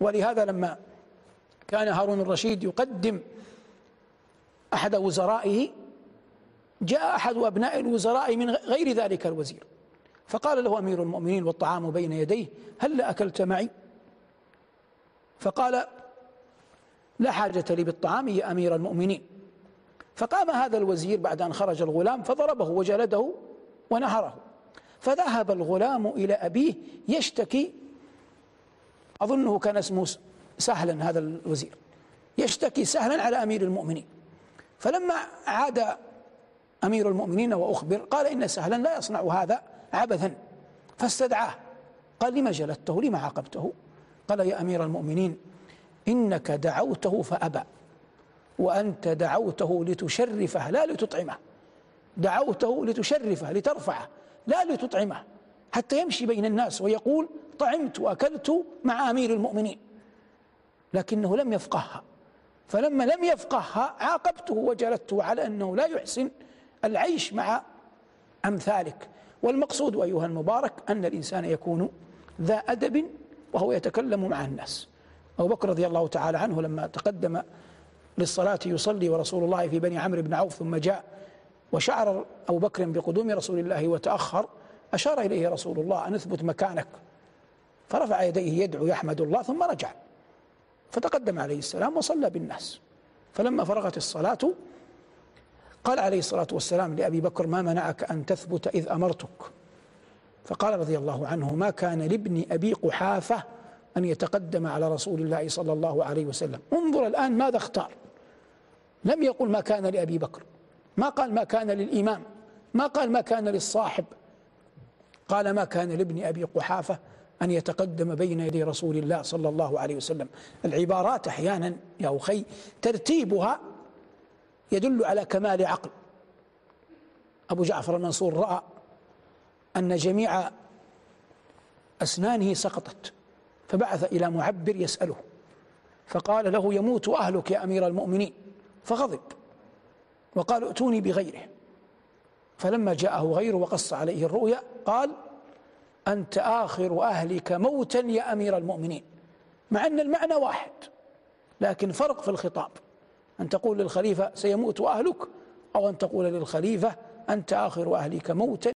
ولهذا لما كان هارون الرشيد يقدم أحد وزرائه جاء أحد أبناء الوزراء من غير ذلك الوزير فقال له أمير المؤمنين والطعام بين يديه هل أكلت معي؟ فقال لا حاجة لي بالطعام يا أمير المؤمنين. فقام هذا الوزير بعد أن خرج الغلام فضربه وجلده ونهره. فذهب الغلام إلى أبيه يشتكي أظنه كان اسمه سهلا هذا الوزير. يشتكي سهلا على أمير المؤمنين. فلما عاد أمير المؤمنين وأخبر قال إن سهلا لا يصنع هذا عبثا. فاستدعاه. قال لما جلدته؟ لما عاقبته؟ قال يا أمير المؤمنين إنك دعوته فأبى وأنت دعوته لتشرفه لا لتطعمه. دعوته لتشرفه لترفعه لا لتطعمه حتى يمشي بين الناس ويقول طعمت وأكلت مع أمير المؤمنين لكنه لم يفقهها. فلما لم يفقهها عاقبته وجلدته على أنه لا يحسن العيش مع أمثالك. والمقصود أيها المبارك أن الإنسان يكون ذا أدب وهو يتكلم مع الناس. أبو بكر رضي الله تعالى عنه لما تقدم للصلاة يصلي ورسول الله في بني عمرو بن عوف ثم جاء وشعر أبو بكر بقدوم رسول الله وتأخر أشار إليه رسول الله أن اثبت مكانك. فرفع يديه يدعو يحمد الله ثم رجع. فتقدم عليه السلام وصلى بالناس. فلما فرغت الصلاة قال عليه الصلاة والسلام لأبي بكر ما منعك أن تثبت إذ أمرتك؟ فقال رضي الله عنه ما كان لابن أبي قحافة أن يتقدم على رسول الله صلى الله عليه وسلم. انظر الآن ماذا اختار. لم يقل ما كان لأبي بكر. ما قال ما كان للإمام. ما قال ما كان للصاحب. قال ما كان لابن أبي قحافة أن يتقدم بين يدي رسول الله صلى الله عليه وسلم. العبارات أحيانا يا أخي ترتيبها يدل على كمال عقل. أبو جعفر المنصور رأى أن جميع أسنانه سقطت فبعث إلى معبر يسأله فقال له يموت أهلك يا أمير المؤمنين. فغضب وقال ائتوني بغيره. فلما جاءه غيره وقص عليه الرؤيا قال أنت آخر أهلك موتا يا أمير المؤمنين. مع أن المعنى واحد لكن فرق في الخطاب. أن تقول للخليفة سيموت أهلك أو أن تقول للخليفة أنت آخر أهلك موتا